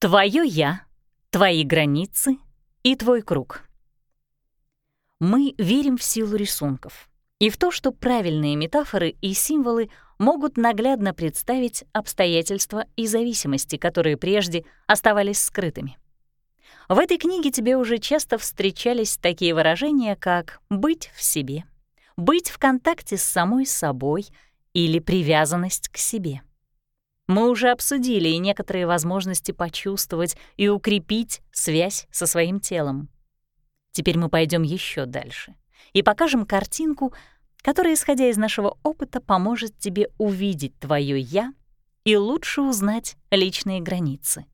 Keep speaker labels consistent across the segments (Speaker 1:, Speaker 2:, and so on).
Speaker 1: Твое «я», твои границы и твой круг. Мы верим в силу рисунков и в то, что правильные метафоры и символы могут наглядно представить обстоятельства и зависимости, которые прежде оставались скрытыми. В этой книге тебе уже часто встречались такие выражения, как «быть в себе», «быть в контакте с самой собой» или «привязанность к себе». Мы уже обсудили и некоторые возможности почувствовать и укрепить связь со своим телом. Теперь мы пойдем еще дальше и покажем картинку, которая, исходя из нашего опыта, поможет тебе увидеть твое «я» и лучше узнать личные границы.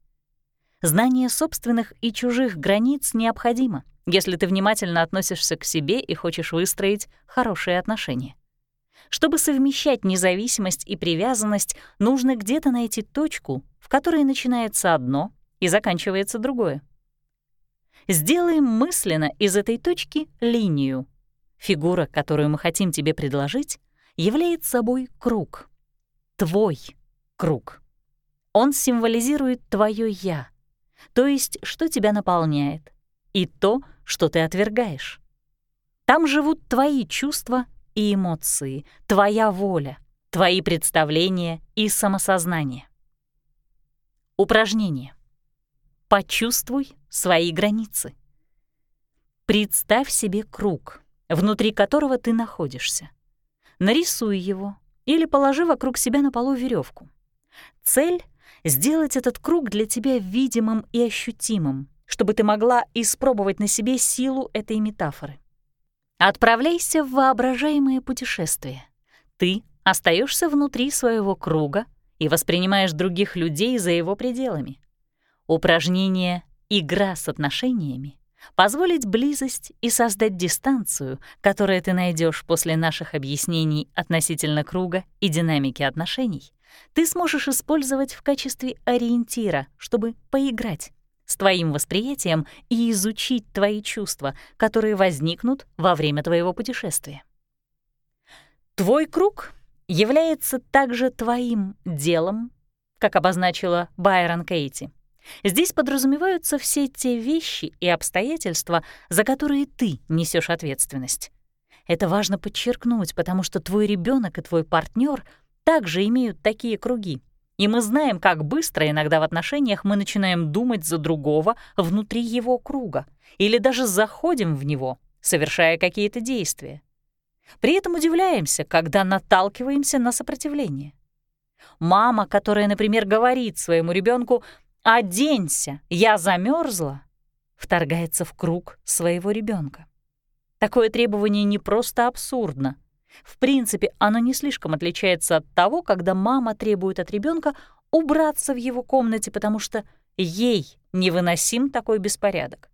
Speaker 1: Знание собственных и чужих границ необходимо, если ты внимательно относишься к себе и хочешь выстроить хорошие отношения. Чтобы совмещать независимость и привязанность, нужно где-то найти точку, в которой начинается одно и заканчивается другое. Сделаем мысленно из этой точки линию. Фигура, которую мы хотим тебе предложить, является собой круг. Твой круг. Он символизирует твое «я», то есть что тебя наполняет, и то, что ты отвергаешь. Там живут твои чувства и эмоции, твоя воля, твои представления и самосознание. Упражнение. Почувствуй свои границы. Представь себе круг, внутри которого ты находишься. Нарисуй его или положи вокруг себя на полу веревку. Цель — сделать этот круг для тебя видимым и ощутимым, чтобы ты могла испробовать на себе силу этой метафоры. Отправляйся в воображаемое путешествие. Ты остаешься внутри своего круга и воспринимаешь других людей за его пределами. Упражнение «Игра с отношениями» позволить близость и создать дистанцию, которую ты найдешь после наших объяснений относительно круга и динамики отношений, ты сможешь использовать в качестве ориентира, чтобы поиграть с твоим восприятием и изучить твои чувства, которые возникнут во время твоего путешествия. Твой круг является также твоим делом, как обозначила Байрон Кейти. Здесь подразумеваются все те вещи и обстоятельства, за которые ты несешь ответственность. Это важно подчеркнуть, потому что твой ребенок и твой партнер также имеют такие круги — и мы знаем, как быстро иногда в отношениях мы начинаем думать за другого внутри его круга или даже заходим в него, совершая какие-то действия. При этом удивляемся, когда наталкиваемся на сопротивление. Мама, которая, например, говорит своему ребенку «Оденься, я замерзла», вторгается в круг своего ребенка. Такое требование не просто абсурдно, в принципе, оно не слишком отличается от того, когда мама требует от ребенка убраться в его комнате, потому что ей невыносим такой беспорядок.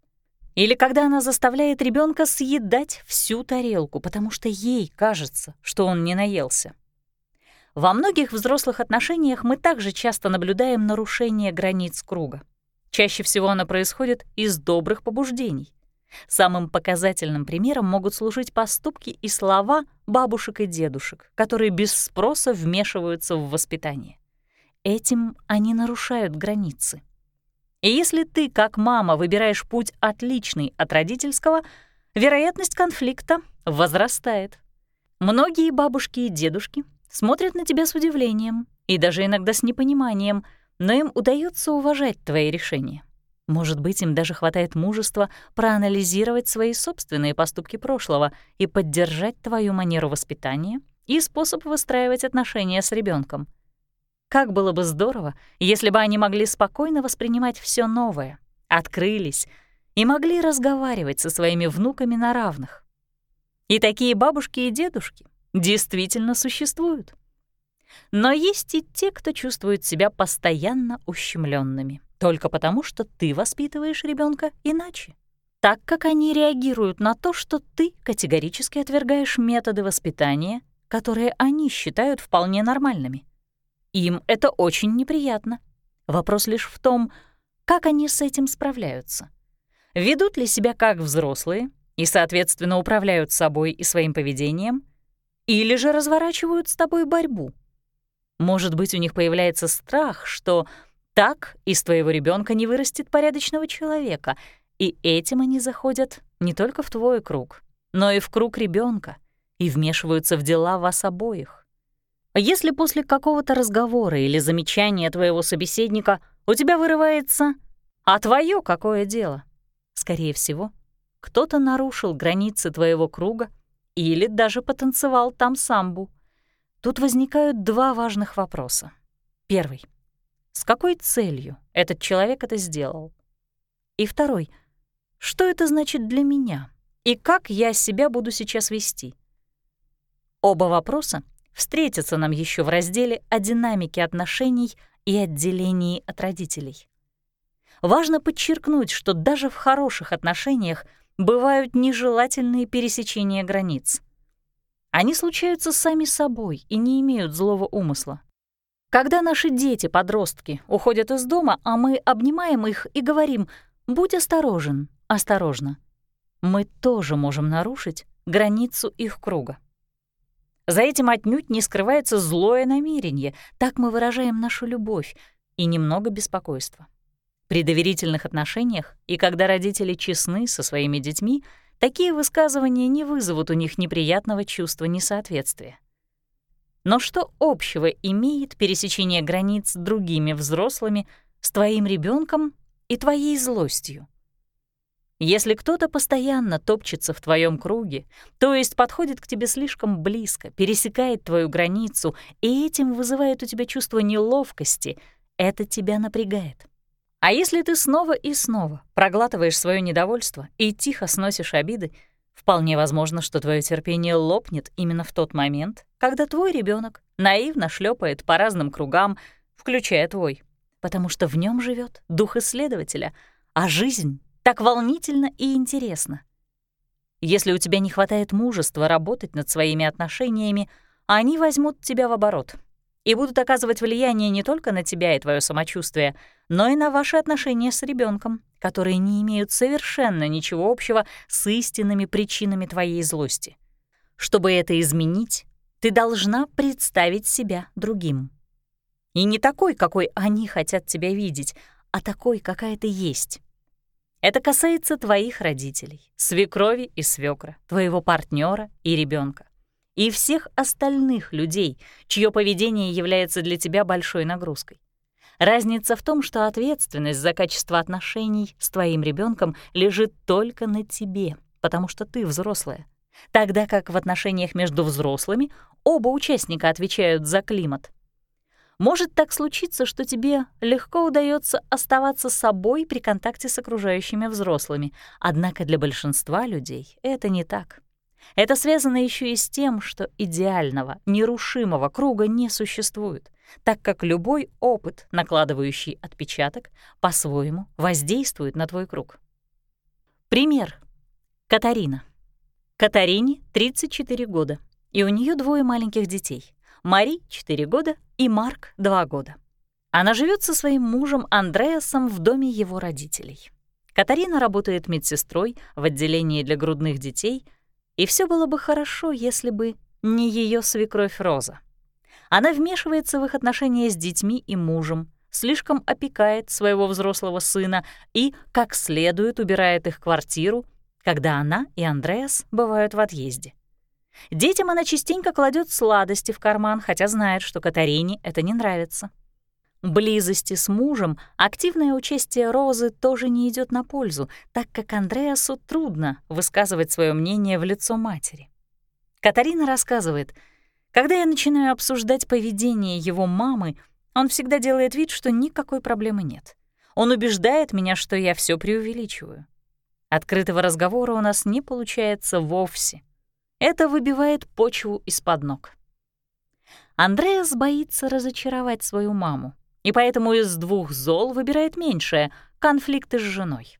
Speaker 1: Или когда она заставляет ребенка съедать всю тарелку, потому что ей кажется, что он не наелся. Во многих взрослых отношениях мы также часто наблюдаем нарушение границ круга. Чаще всего оно происходит из добрых побуждений. Самым показательным примером могут служить поступки и слова бабушек и дедушек, которые без спроса вмешиваются в воспитание. Этим они нарушают границы. И если ты, как мама, выбираешь путь отличный от родительского, вероятность конфликта возрастает. Многие бабушки и дедушки смотрят на тебя с удивлением и даже иногда с непониманием, но им удается уважать твои решения. Может быть, им даже хватает мужества проанализировать свои собственные поступки прошлого и поддержать твою манеру воспитания и способ выстраивать отношения с ребенком. Как было бы здорово, если бы они могли спокойно воспринимать все новое, открылись и могли разговаривать со своими внуками на равных. И такие бабушки и дедушки действительно существуют. Но есть и те, кто чувствует себя постоянно ущемленными только потому, что ты воспитываешь ребенка иначе. Так как они реагируют на то, что ты категорически отвергаешь методы воспитания, которые они считают вполне нормальными. Им это очень неприятно. Вопрос лишь в том, как они с этим справляются. Ведут ли себя как взрослые и, соответственно, управляют собой и своим поведением, или же разворачивают с тобой борьбу. Может быть, у них появляется страх, что Так из твоего ребенка не вырастет порядочного человека, и этим они заходят не только в твой круг, но и в круг ребенка и вмешиваются в дела вас обоих. Если после какого-то разговора или замечания твоего собеседника у тебя вырывается «А твое какое дело?» Скорее всего, кто-то нарушил границы твоего круга или даже потанцевал там самбу. Тут возникают два важных вопроса. Первый. С какой целью этот человек это сделал? И второй. Что это значит для меня? И как я себя буду сейчас вести? Оба вопроса встретятся нам еще в разделе о динамике отношений и отделении от родителей. Важно подчеркнуть, что даже в хороших отношениях бывают нежелательные пересечения границ. Они случаются сами собой и не имеют злого умысла. Когда наши дети-подростки уходят из дома, а мы обнимаем их и говорим «будь осторожен, осторожно», мы тоже можем нарушить границу их круга. За этим отнюдь не скрывается злое намерение, так мы выражаем нашу любовь и немного беспокойства. При доверительных отношениях и когда родители честны со своими детьми, такие высказывания не вызовут у них неприятного чувства несоответствия. Но что общего имеет пересечение границ с другими взрослыми, с твоим ребенком и твоей злостью? Если кто-то постоянно топчется в твоем круге, то есть подходит к тебе слишком близко, пересекает твою границу и этим вызывает у тебя чувство неловкости, это тебя напрягает. А если ты снова и снова проглатываешь свое недовольство и тихо сносишь обиды, вполне возможно, что твое терпение лопнет именно в тот момент, когда твой ребенок наивно шлепает по разным кругам, включая твой, потому что в нем живет дух исследователя, а жизнь так волнительна и интересна. Если у тебя не хватает мужества работать над своими отношениями, они возьмут тебя в оборот — и будут оказывать влияние не только на тебя и твое самочувствие, но и на ваши отношения с ребенком, которые не имеют совершенно ничего общего с истинными причинами твоей злости. Чтобы это изменить, ты должна представить себя другим. И не такой, какой они хотят тебя видеть, а такой, какая ты есть. Это касается твоих родителей, свекрови и свекра, твоего партнера и ребенка и всех остальных людей, чье поведение является для тебя большой нагрузкой. Разница в том, что ответственность за качество отношений с твоим ребенком лежит только на тебе, потому что ты взрослая, тогда как в отношениях между взрослыми оба участника отвечают за климат. Может так случиться, что тебе легко удается оставаться собой при контакте с окружающими взрослыми, однако для большинства людей это не так. Это связано еще и с тем, что идеального, нерушимого круга не существует, так как любой опыт, накладывающий отпечаток, по-своему воздействует на твой круг. Пример. Катарина. Катарине 34 года, и у нее двое маленьких детей. Мари — 4 года и Марк — 2 года. Она живет со своим мужем Андреасом в доме его родителей. Катарина работает медсестрой в отделении для грудных детей — и все было бы хорошо, если бы не ее свекровь Роза. Она вмешивается в их отношения с детьми и мужем, слишком опекает своего взрослого сына и, как следует, убирает их квартиру, когда она и Андреас бывают в отъезде. Детям она частенько кладет сладости в карман, хотя знает, что Катарине это не нравится. Близости с мужем активное участие Розы тоже не идет на пользу, так как Андреасу трудно высказывать свое мнение в лицо матери. Катарина рассказывает, когда я начинаю обсуждать поведение его мамы, он всегда делает вид, что никакой проблемы нет. Он убеждает меня, что я все преувеличиваю. Открытого разговора у нас не получается вовсе. Это выбивает почву из-под ног. Андреас боится разочаровать свою маму и поэтому из двух зол выбирает меньшее — конфликты с женой.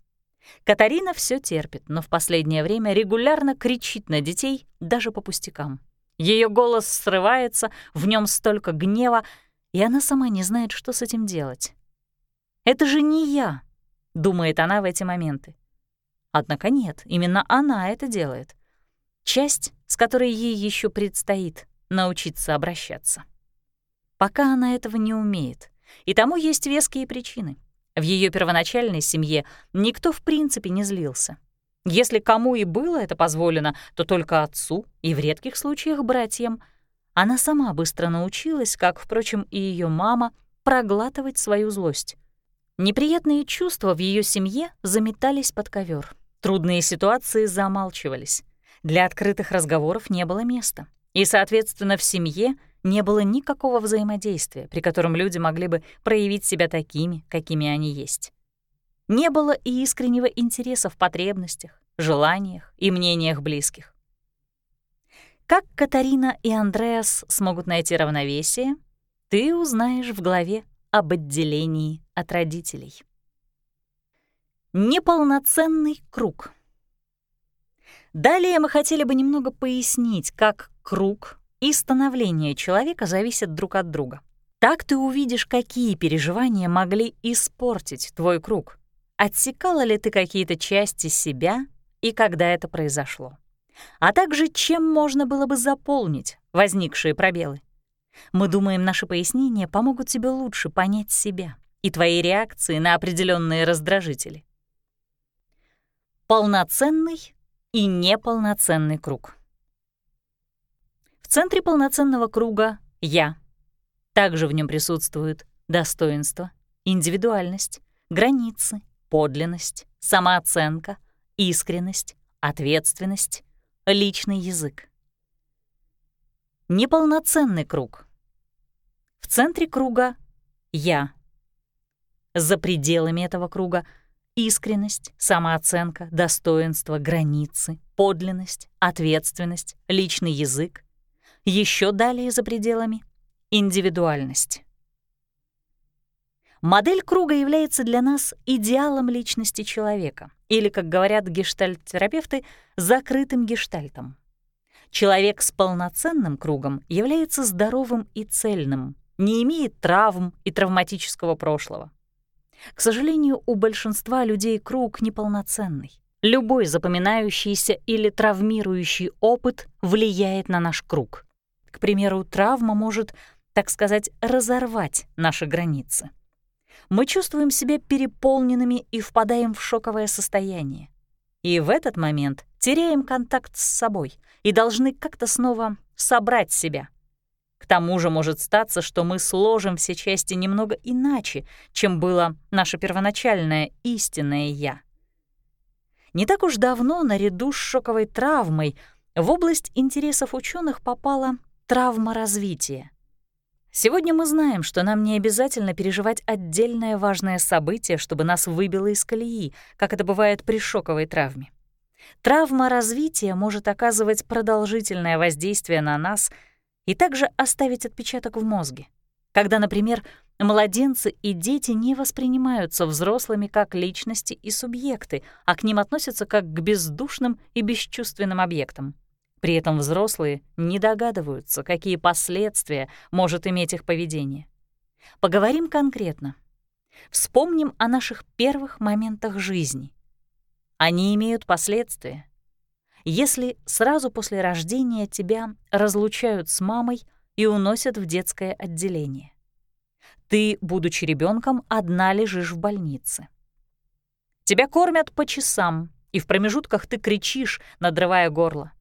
Speaker 1: Катарина все терпит, но в последнее время регулярно кричит на детей даже по пустякам. Ее голос срывается, в нем столько гнева, и она сама не знает, что с этим делать. «Это же не я», — думает она в эти моменты. Однако нет, именно она это делает. Часть, с которой ей еще предстоит научиться обращаться. Пока она этого не умеет, И тому есть веские причины. В ее первоначальной семье никто в принципе не злился. Если кому и было это позволено, то только отцу и в редких случаях братьям. Она сама быстро научилась, как, впрочем, и ее мама, проглатывать свою злость. Неприятные чувства в ее семье заметались под ковер. Трудные ситуации замалчивались. Для открытых разговоров не было места. И, соответственно, в семье не было никакого взаимодействия, при котором люди могли бы проявить себя такими, какими они есть. Не было и искреннего интереса в потребностях, желаниях и мнениях близких. Как Катарина и Андреас смогут найти равновесие, ты узнаешь в главе об отделении от родителей. Неполноценный круг. Далее мы хотели бы немного пояснить, как круг и становление человека зависят друг от друга. Так ты увидишь, какие переживания могли испортить твой круг. Отсекала ли ты какие-то части себя и когда это произошло. А также, чем можно было бы заполнить возникшие пробелы. Мы думаем, наши пояснения помогут тебе лучше понять себя и твои реакции на определенные раздражители. Полноценный и неполноценный круг. В центре полноценного круга — я. Также в нем присутствуют достоинство, индивидуальность, границы, подлинность, самооценка, искренность, ответственность, личный язык. Неполноценный круг. В центре круга — я. За пределами этого круга — искренность, самооценка, достоинство, границы, подлинность, ответственность, личный язык. Еще далее за пределами — индивидуальность. Модель круга является для нас идеалом личности человека, или, как говорят гештальт-терапевты, закрытым гештальтом. Человек с полноценным кругом является здоровым и цельным, не имеет травм и травматического прошлого. К сожалению, у большинства людей круг неполноценный. Любой запоминающийся или травмирующий опыт влияет на наш круг. К примеру, травма может, так сказать, разорвать наши границы. Мы чувствуем себя переполненными и впадаем в шоковое состояние. И в этот момент теряем контакт с собой и должны как-то снова собрать себя. К тому же может статься, что мы сложим все части немного иначе, чем было наше первоначальное истинное «я». Не так уж давно наряду с шоковой травмой в область интересов ученых попала травма развития. Сегодня мы знаем, что нам не обязательно переживать отдельное важное событие, чтобы нас выбило из колеи, как это бывает при шоковой травме. Травма развития может оказывать продолжительное воздействие на нас и также оставить отпечаток в мозге. Когда, например, младенцы и дети не воспринимаются взрослыми как личности и субъекты, а к ним относятся как к бездушным и бесчувственным объектам. При этом взрослые не догадываются, какие последствия может иметь их поведение. Поговорим конкретно. Вспомним о наших первых моментах жизни. Они имеют последствия. Если сразу после рождения тебя разлучают с мамой и уносят в детское отделение. Ты, будучи ребенком, одна лежишь в больнице. Тебя кормят по часам, и в промежутках ты кричишь, надрывая горло.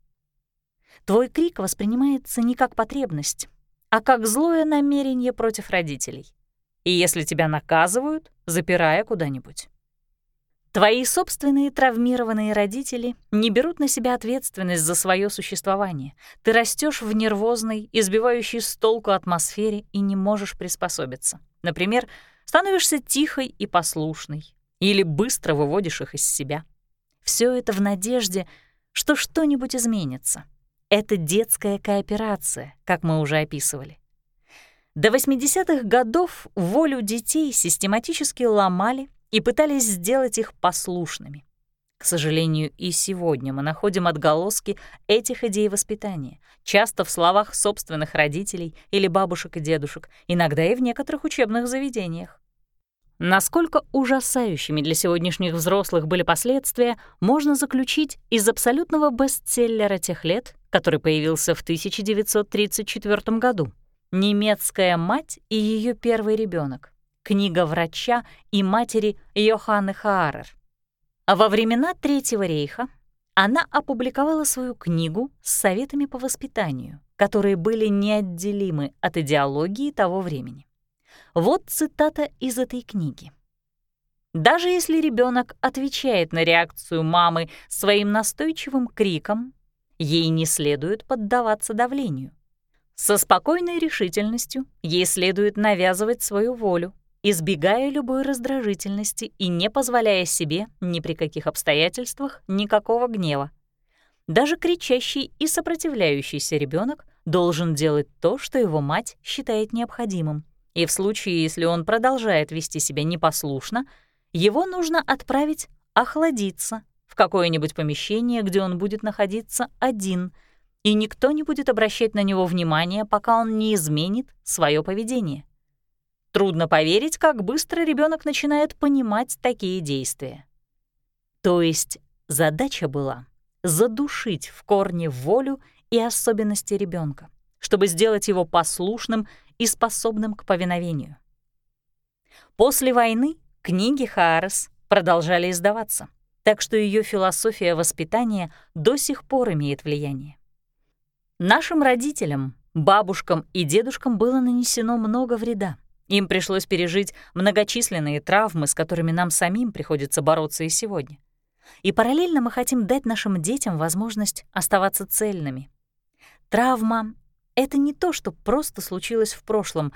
Speaker 1: Твой крик воспринимается не как потребность, а как злое намерение против родителей. И если тебя наказывают, запирая куда-нибудь. Твои собственные травмированные родители не берут на себя ответственность за свое существование. Ты растешь в нервозной, избивающей с толку атмосфере и не можешь приспособиться. Например, становишься тихой и послушной или быстро выводишь их из себя. Все это в надежде, что что-нибудь изменится. Это детская кооперация, как мы уже описывали. До 80-х годов волю детей систематически ломали и пытались сделать их послушными. К сожалению, и сегодня мы находим отголоски этих идей воспитания, часто в словах собственных родителей или бабушек и дедушек, иногда и в некоторых учебных заведениях. Насколько ужасающими для сегодняшних взрослых были последствия, можно заключить из абсолютного бестселлера тех лет, который появился в 1934 году. «Немецкая мать и ее первый ребенок», книга врача и матери Йоханны Хаарер. Во времена Третьего рейха она опубликовала свою книгу с советами по воспитанию, которые были неотделимы от идеологии того времени. Вот цитата из этой книги. Даже если ребенок отвечает на реакцию мамы своим настойчивым криком, ей не следует поддаваться давлению. Со спокойной решительностью ей следует навязывать свою волю, избегая любой раздражительности и не позволяя себе ни при каких обстоятельствах никакого гнева. Даже кричащий и сопротивляющийся ребенок должен делать то, что его мать считает необходимым. И в случае, если он продолжает вести себя непослушно, его нужно отправить охладиться в какое-нибудь помещение, где он будет находиться один, и никто не будет обращать на него внимания, пока он не изменит свое поведение. Трудно поверить, как быстро ребенок начинает понимать такие действия. То есть задача была задушить в корне волю и особенности ребенка, чтобы сделать его послушным и способным к повиновению. После войны книги Хаарес продолжали издаваться, так что ее философия воспитания до сих пор имеет влияние. Нашим родителям, бабушкам и дедушкам было нанесено много вреда. Им пришлось пережить многочисленные травмы, с которыми нам самим приходится бороться и сегодня. И параллельно мы хотим дать нашим детям возможность оставаться цельными. Травма — это не то, что просто случилось в прошлом,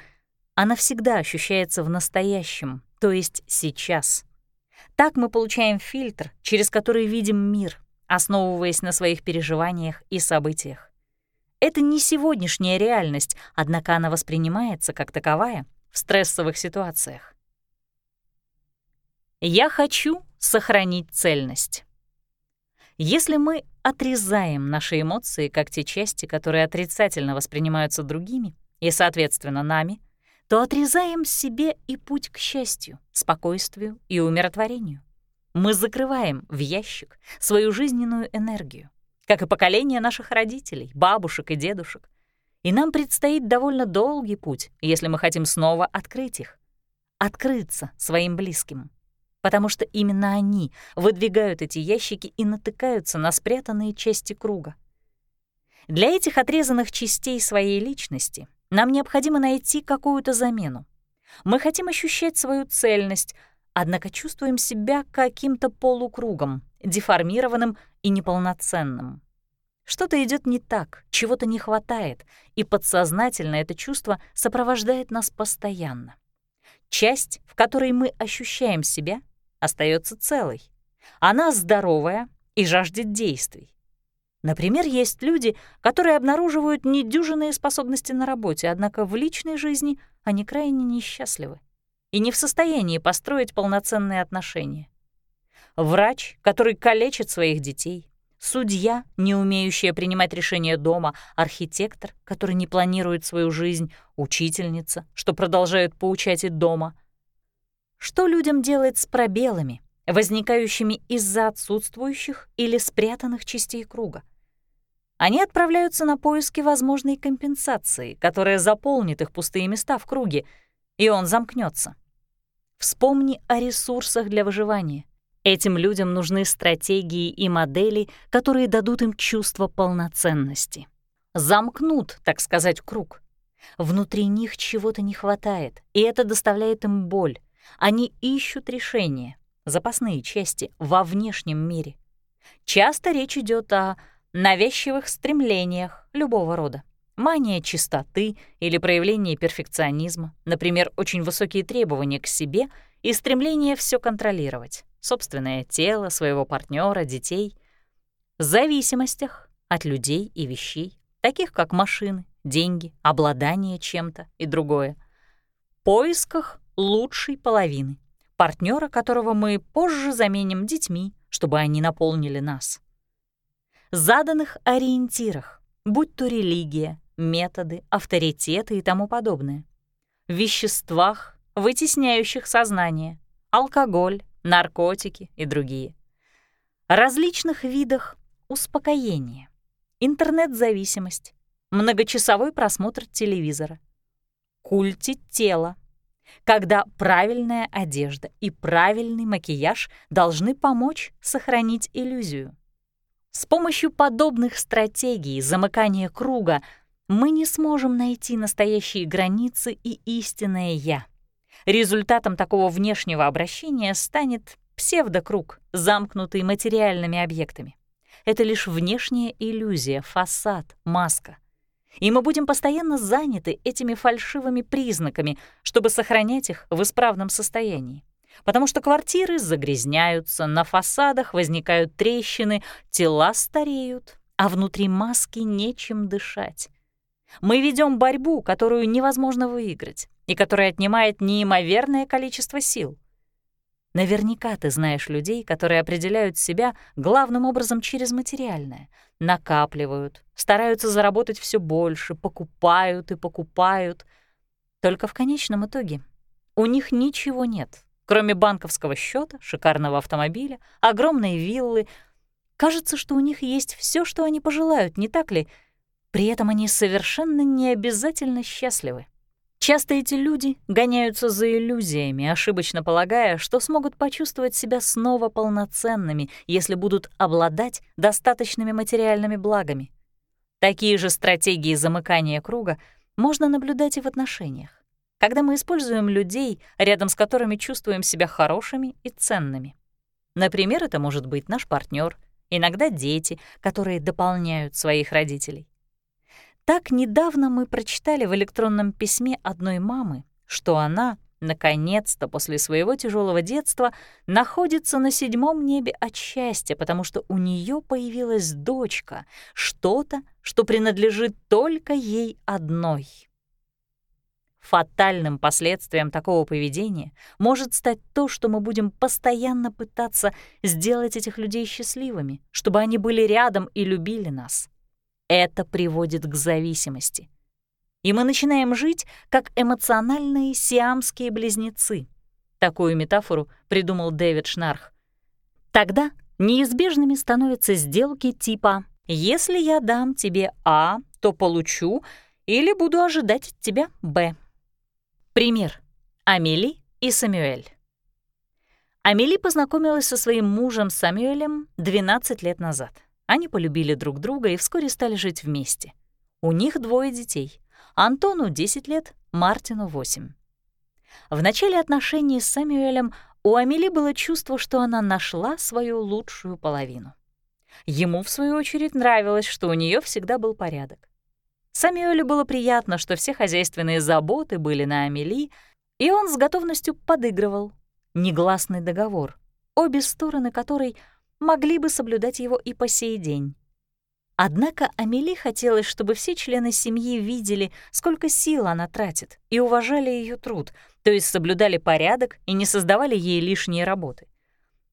Speaker 1: она всегда ощущается в настоящем, то есть сейчас. Так мы получаем фильтр, через который видим мир, основываясь на своих переживаниях и событиях. Это не сегодняшняя реальность, однако она воспринимается как таковая в стрессовых ситуациях. Я хочу сохранить цельность. Если мы отрезаем наши эмоции, как те части, которые отрицательно воспринимаются другими и, соответственно, нами, то отрезаем себе и путь к счастью, спокойствию и умиротворению. Мы закрываем в ящик свою жизненную энергию, как и поколение наших родителей, бабушек и дедушек, и нам предстоит довольно долгий путь, если мы хотим снова открыть их. Открыться своим близким. Потому что именно они выдвигают эти ящики и натыкаются на спрятанные части круга. Для этих отрезанных частей своей личности нам необходимо найти какую-то замену. Мы хотим ощущать свою цельность, однако чувствуем себя каким-то полукругом, деформированным и неполноценным. Что-то идет не так, чего-то не хватает, и подсознательно это чувство сопровождает нас постоянно. Часть, в которой мы ощущаем себя, остается целой. Она здоровая и жаждет действий. Например, есть люди, которые обнаруживают недюжинные способности на работе, однако в личной жизни они крайне несчастливы и не в состоянии построить полноценные отношения. Врач, который калечит своих детей, судья, не умеющая принимать решения дома, архитектор, который не планирует свою жизнь, учительница, что продолжает поучать и дома. Что людям делать с пробелами, возникающими из-за отсутствующих или спрятанных частей круга? Они отправляются на поиски возможной компенсации, которая заполнит их пустые места в круге, и он замкнется. Вспомни о ресурсах для выживания. Этим людям нужны стратегии и модели, которые дадут им чувство полноценности. Замкнут, так сказать, круг. Внутри них чего-то не хватает, и это доставляет им боль. Они ищут решения, запасные части во внешнем мире. Часто речь идет о навязчивых стремлениях любого рода. Мания чистоты или проявление перфекционизма, например, очень высокие требования к себе и стремление все контролировать. Собственное тело, своего партнера, детей, зависимостях от людей и вещей, таких как машины, деньги, обладание чем-то и другое, поисках лучшей половины, партнера, которого мы позже заменим детьми, чтобы они наполнили нас. Заданных ориентирах, будь то религия, методы, авторитеты и тому подобное. Веществах, вытесняющих сознание, алкоголь, наркотики и другие. Различных видах успокоения, интернет-зависимость, многочасовой просмотр телевизора, культе тела, когда правильная одежда и правильный макияж должны помочь сохранить иллюзию. С помощью подобных стратегий замыкания круга мы не сможем найти настоящие границы и истинное «я». Результатом такого внешнего обращения станет псевдокруг, замкнутый материальными объектами. Это лишь внешняя иллюзия, фасад, маска. И мы будем постоянно заняты этими фальшивыми признаками, чтобы сохранять их в исправном состоянии. Потому что квартиры загрязняются, на фасадах возникают трещины, тела стареют, а внутри маски нечем дышать. Мы ведем борьбу, которую невозможно выиграть и которая отнимает неимоверное количество сил. Наверняка ты знаешь людей, которые определяют себя главным образом через материальное, накапливают, стараются заработать все больше, покупают и покупают. Только в конечном итоге у них ничего нет, кроме банковского счета, шикарного автомобиля, огромной виллы. Кажется, что у них есть все, что они пожелают, не так ли? При этом они совершенно не обязательно счастливы. Часто эти люди гоняются за иллюзиями, ошибочно полагая, что смогут почувствовать себя снова полноценными, если будут обладать достаточными материальными благами. Такие же стратегии замыкания круга можно наблюдать и в отношениях, когда мы используем людей, рядом с которыми чувствуем себя хорошими и ценными. Например, это может быть наш партнер, иногда дети, которые дополняют своих родителей. Так недавно мы прочитали в электронном письме одной мамы, что она, наконец-то, после своего тяжелого детства, находится на седьмом небе от счастья, потому что у нее появилась дочка, что-то, что принадлежит только ей одной. Фатальным последствием такого поведения может стать то, что мы будем постоянно пытаться сделать этих людей счастливыми, чтобы они были рядом и любили нас. Это приводит к зависимости. И мы начинаем жить как эмоциональные сиамские близнецы. Такую метафору придумал Дэвид Шнарх. Тогда неизбежными становятся сделки типа «если я дам тебе А, то получу или буду ожидать от тебя Б». Пример. Амели и Самюэль. Амели познакомилась со своим мужем Самюэлем 12 лет назад. Они полюбили друг друга и вскоре стали жить вместе. У них двое детей. Антону 10 лет, Мартину 8. В начале отношений с Сэмюэлем у Амели было чувство, что она нашла свою лучшую половину. Ему, в свою очередь, нравилось, что у нее всегда был порядок. Самюэлю было приятно, что все хозяйственные заботы были на Амели, и он с готовностью подыгрывал. Негласный договор, обе стороны которой — могли бы соблюдать его и по сей день. Однако Амели хотелось, чтобы все члены семьи видели, сколько сил она тратит, и уважали ее труд, то есть соблюдали порядок и не создавали ей лишние работы.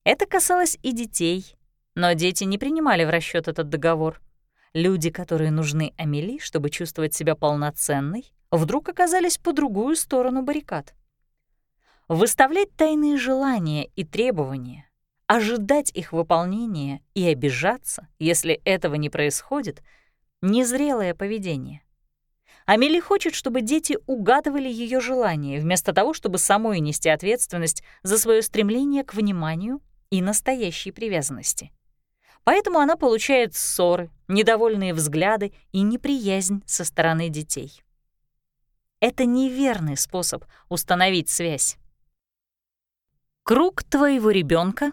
Speaker 1: Это касалось и детей, но дети не принимали в расчет этот договор. Люди, которые нужны Амели, чтобы чувствовать себя полноценной, вдруг оказались по другую сторону баррикад. Выставлять тайные желания и требования ожидать их выполнения и обижаться, если этого не происходит, незрелое поведение. Амели хочет, чтобы дети угадывали ее желания, вместо того, чтобы самой нести ответственность за свое стремление к вниманию и настоящей привязанности. Поэтому она получает ссоры, недовольные взгляды и неприязнь со стороны детей. Это неверный способ установить связь. Круг твоего ребенка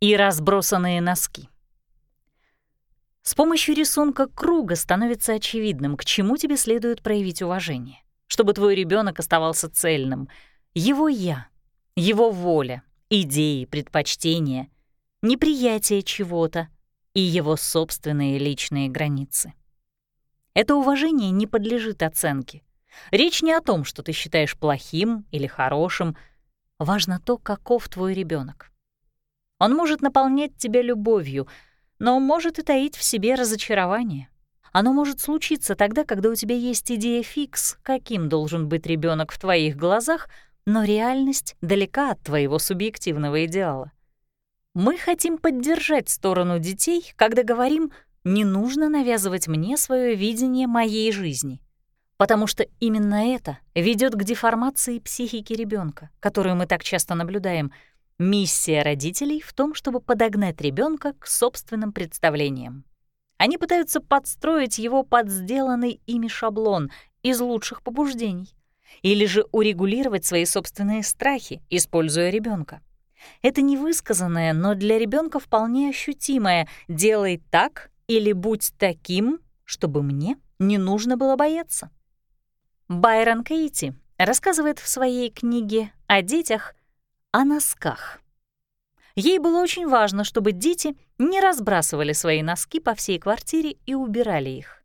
Speaker 1: и разбросанные носки. С помощью рисунка круга становится очевидным, к чему тебе следует проявить уважение, чтобы твой ребенок оставался цельным. Его «я», его воля, идеи, предпочтения, неприятие чего-то и его собственные личные границы. Это уважение не подлежит оценке. Речь не о том, что ты считаешь плохим или хорошим. Важно то, каков твой ребенок. Он может наполнять тебя любовью, но может и таить в себе разочарование. Оно может случиться тогда, когда у тебя есть идея фикс, каким должен быть ребенок в твоих глазах, но реальность далека от твоего субъективного идеала. Мы хотим поддержать сторону детей, когда говорим «не нужно навязывать мне свое видение моей жизни». Потому что именно это ведет к деформации психики ребенка, которую мы так часто наблюдаем. Миссия родителей в том, чтобы подогнать ребенка к собственным представлениям. Они пытаются подстроить его под сделанный ими шаблон из лучших побуждений или же урегулировать свои собственные страхи, используя ребенка. Это невысказанное, но для ребенка вполне ощутимое «делай так» или «будь таким», чтобы мне не нужно было бояться. Байрон Кейти рассказывает в своей книге о детях о носках. Ей было очень важно, чтобы дети не разбрасывали свои носки по всей квартире и убирали их.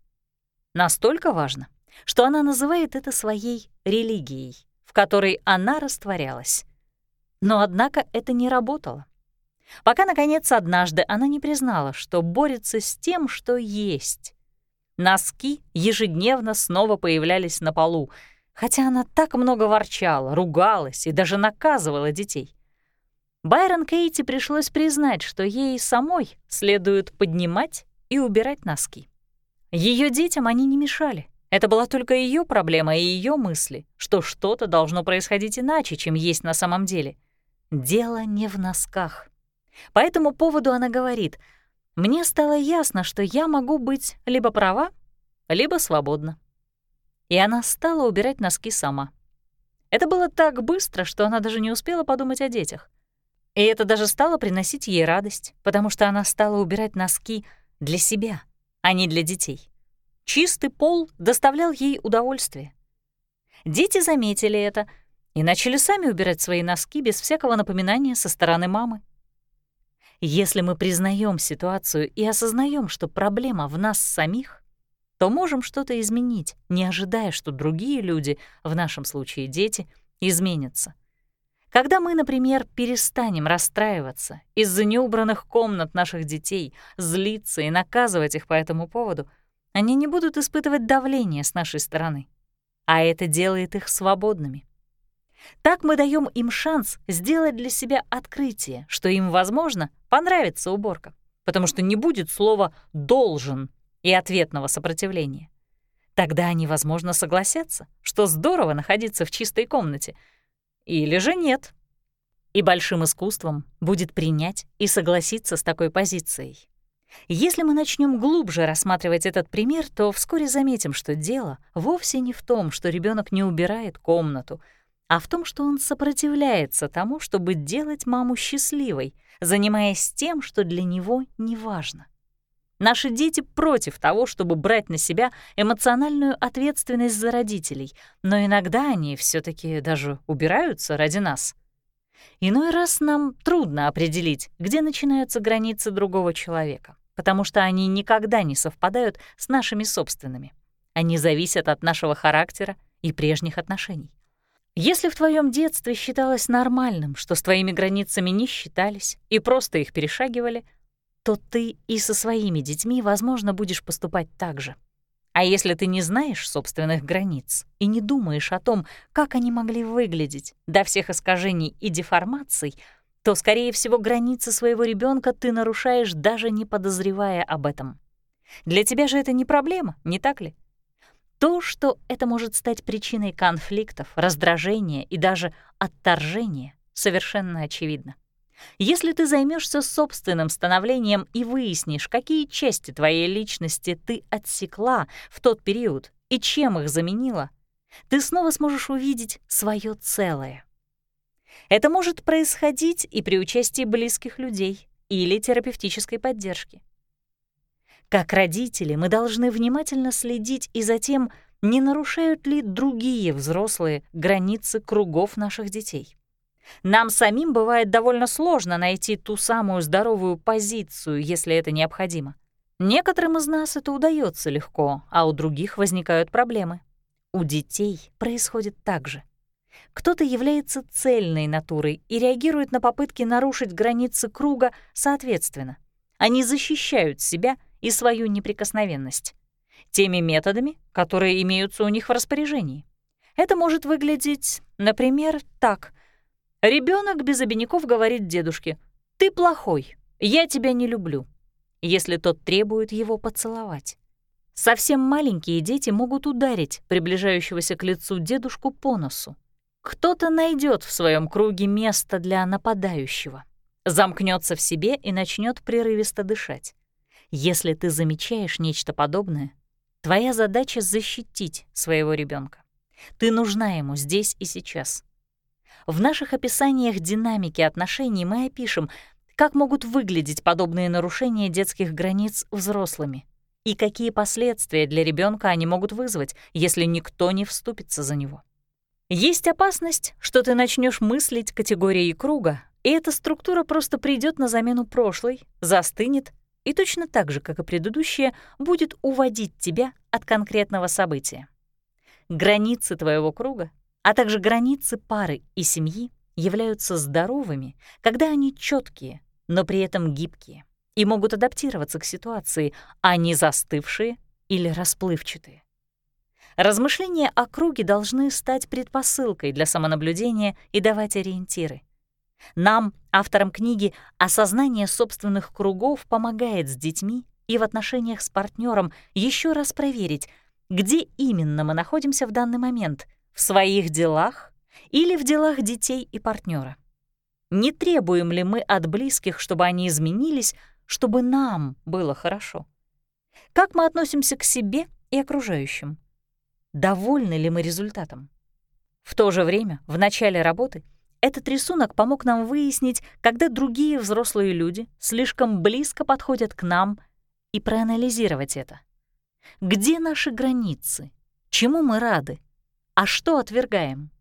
Speaker 1: Настолько важно, что она называет это своей религией, в которой она растворялась. Но, однако, это не работало. Пока, наконец, однажды она не признала, что борется с тем, что есть. Носки ежедневно снова появлялись на полу, хотя она так много ворчала, ругалась и даже наказывала детей. Байрон Кейти пришлось признать, что ей самой следует поднимать и убирать носки. Ее детям они не мешали. Это была только ее проблема и ее мысли, что что-то должно происходить иначе, чем есть на самом деле. Дело не в носках. По этому поводу она говорит, «Мне стало ясно, что я могу быть либо права, либо свободна». И она стала убирать носки сама. Это было так быстро, что она даже не успела подумать о детях. И это даже стало приносить ей радость, потому что она стала убирать носки для себя, а не для детей. Чистый пол доставлял ей удовольствие. Дети заметили это и начали сами убирать свои носки без всякого напоминания со стороны мамы. Если мы признаем ситуацию и осознаем, что проблема в нас самих, то можем что-то изменить, не ожидая, что другие люди, в нашем случае дети, изменятся. Когда мы, например, перестанем расстраиваться из-за неубранных комнат наших детей, злиться и наказывать их по этому поводу, они не будут испытывать давление с нашей стороны, а это делает их свободными. Так мы даем им шанс сделать для себя открытие, что им, возможно, понравится уборка, потому что не будет слова «должен» и ответного сопротивления. Тогда они, возможно, согласятся, что здорово находиться в чистой комнате — или же нет. И большим искусством будет принять и согласиться с такой позицией. Если мы начнем глубже рассматривать этот пример, то вскоре заметим, что дело вовсе не в том, что ребенок не убирает комнату, а в том, что он сопротивляется тому, чтобы делать маму счастливой, занимаясь тем, что для него не важно. Наши дети против того, чтобы брать на себя эмоциональную ответственность за родителей, но иногда они все таки даже убираются ради нас. Иной раз нам трудно определить, где начинаются границы другого человека, потому что они никогда не совпадают с нашими собственными. Они зависят от нашего характера и прежних отношений. Если в твоем детстве считалось нормальным, что с твоими границами не считались и просто их перешагивали, то ты и со своими детьми, возможно, будешь поступать так же. А если ты не знаешь собственных границ и не думаешь о том, как они могли выглядеть до всех искажений и деформаций, то, скорее всего, границы своего ребенка ты нарушаешь, даже не подозревая об этом. Для тебя же это не проблема, не так ли? То, что это может стать причиной конфликтов, раздражения и даже отторжения, совершенно очевидно. Если ты займешься собственным становлением и выяснишь, какие части твоей личности ты отсекла в тот период и чем их заменила, ты снова сможешь увидеть свое целое. Это может происходить и при участии близких людей или терапевтической поддержки. Как родители мы должны внимательно следить и за тем, не нарушают ли другие взрослые границы кругов наших детей. Нам самим бывает довольно сложно найти ту самую здоровую позицию, если это необходимо. Некоторым из нас это удается легко, а у других возникают проблемы. У детей происходит так же. Кто-то является цельной натурой и реагирует на попытки нарушить границы круга соответственно. Они защищают себя и свою неприкосновенность теми методами, которые имеются у них в распоряжении. Это может выглядеть, например, так. Ребенок без обиняков говорит дедушке «Ты плохой, я тебя не люблю», если тот требует его поцеловать. Совсем маленькие дети могут ударить приближающегося к лицу дедушку по носу. Кто-то найдет в своем круге место для нападающего, замкнется в себе и начнет прерывисто дышать. Если ты замечаешь нечто подобное, твоя задача — защитить своего ребенка. Ты нужна ему здесь и сейчас. В наших описаниях динамики отношений мы опишем, как могут выглядеть подобные нарушения детских границ взрослыми и какие последствия для ребенка они могут вызвать, если никто не вступится за него. Есть опасность, что ты начнешь мыслить категорией круга, и эта структура просто придет на замену прошлой, застынет и точно так же, как и предыдущая, будет уводить тебя от конкретного события. Границы твоего круга, а также границы пары и семьи являются здоровыми, когда они четкие, но при этом гибкие и могут адаптироваться к ситуации, а не застывшие или расплывчатые. Размышления о круге должны стать предпосылкой для самонаблюдения и давать ориентиры. Нам, авторам книги, осознание собственных кругов помогает с детьми и в отношениях с партнером еще раз проверить, где именно мы находимся в данный момент — в своих делах или в делах детей и партнера. Не требуем ли мы от близких, чтобы они изменились, чтобы нам было хорошо? Как мы относимся к себе и окружающим? Довольны ли мы результатом? В то же время, в начале работы, этот рисунок помог нам выяснить, когда другие взрослые люди слишком близко подходят к нам и проанализировать это. Где наши границы? Чему мы рады? А что отвергаем?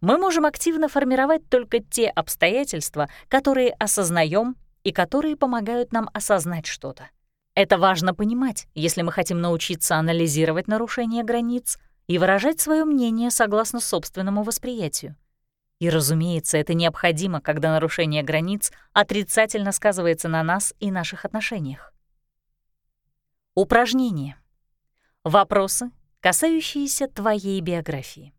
Speaker 1: Мы можем активно формировать только те обстоятельства, которые осознаем и которые помогают нам осознать что-то. Это важно понимать, если мы хотим научиться анализировать нарушения границ и выражать свое мнение согласно собственному восприятию. И, разумеется, это необходимо, когда нарушение границ отрицательно сказывается на нас и наших отношениях. Упражнение. Вопросы, касающиеся твоей биографии.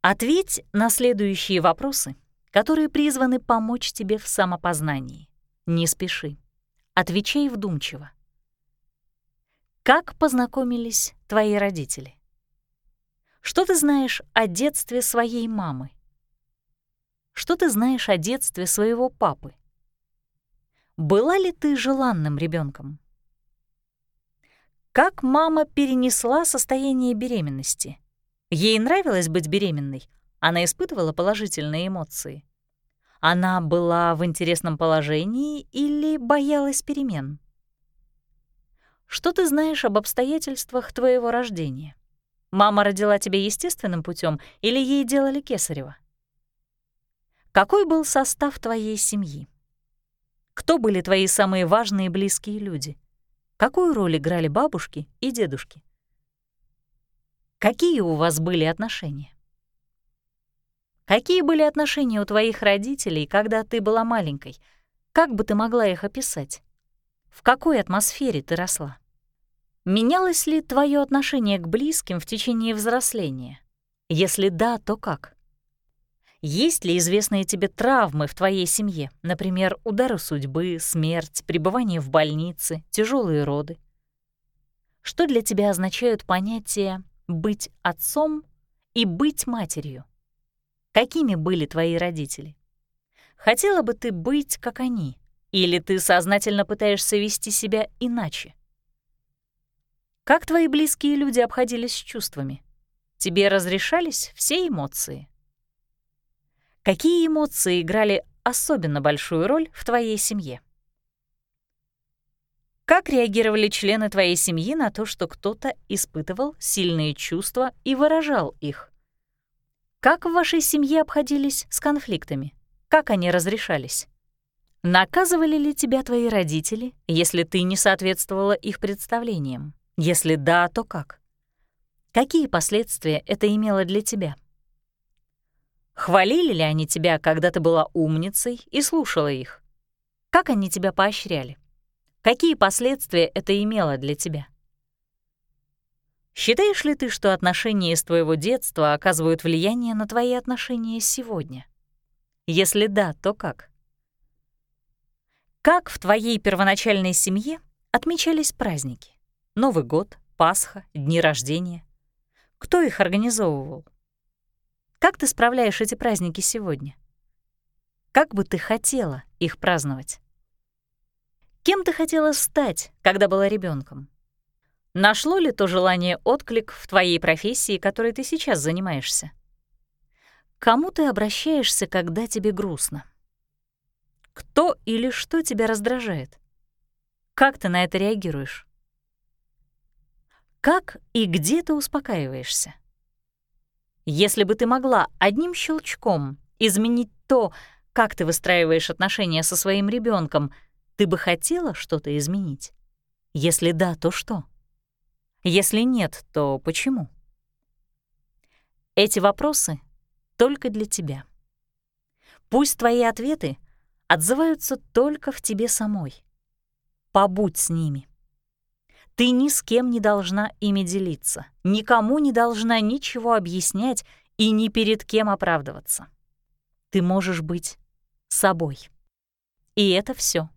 Speaker 1: Ответь на следующие вопросы, которые призваны помочь тебе в самопознании. Не спеши. Отвечай вдумчиво. Как познакомились твои родители? Что ты знаешь о детстве своей мамы? Что ты знаешь о детстве своего папы? Была ли ты желанным ребенком? Как мама перенесла состояние беременности? Ей нравилось быть беременной, она испытывала положительные эмоции. Она была в интересном положении или боялась перемен? Что ты знаешь об обстоятельствах твоего рождения? Мама родила тебя естественным путем или ей делали кесарево? Какой был состав твоей семьи? Кто были твои самые важные и близкие люди? Какую роль играли бабушки и дедушки? Какие у вас были отношения? Какие были отношения у твоих родителей, когда ты была маленькой? Как бы ты могла их описать? В какой атмосфере ты росла? Менялось ли твое отношение к близким в течение взросления? Если да, то как? Есть ли известные тебе травмы в твоей семье, например, удары судьбы, смерть, пребывание в больнице, тяжелые роды? Что для тебя означают понятия быть отцом и быть матерью. Какими были твои родители? Хотела бы ты быть, как они, или ты сознательно пытаешься вести себя иначе? Как твои близкие люди обходились с чувствами? Тебе разрешались все эмоции? Какие эмоции играли особенно большую роль в твоей семье? Как реагировали члены твоей семьи на то, что кто-то испытывал сильные чувства и выражал их? Как в вашей семье обходились с конфликтами? Как они разрешались? Наказывали ли тебя твои родители, если ты не соответствовала их представлениям? Если да, то как? Какие последствия это имело для тебя? Хвалили ли они тебя, когда ты была умницей и слушала их? Как они тебя поощряли? Какие последствия это имело для тебя? Считаешь ли ты, что отношения из твоего детства оказывают влияние на твои отношения сегодня? Если да, то как? Как в твоей первоначальной семье отмечались праздники? Новый год, Пасха, дни рождения. Кто их организовывал? Как ты справляешь эти праздники сегодня? Как бы ты хотела их праздновать? Кем ты хотела стать, когда была ребенком? Нашло ли то желание отклик в твоей профессии, которой ты сейчас занимаешься? кому ты обращаешься, когда тебе грустно? Кто или что тебя раздражает? Как ты на это реагируешь? Как и где ты успокаиваешься? Если бы ты могла одним щелчком изменить то, как ты выстраиваешь отношения со своим ребенком, ты бы хотела что-то изменить? Если да, то что? Если нет, то почему? Эти вопросы только для тебя. Пусть твои ответы отзываются только в тебе самой. Побудь с ними. Ты ни с кем не должна ими делиться, никому не должна ничего объяснять и ни перед кем оправдываться. Ты можешь быть собой. И это все.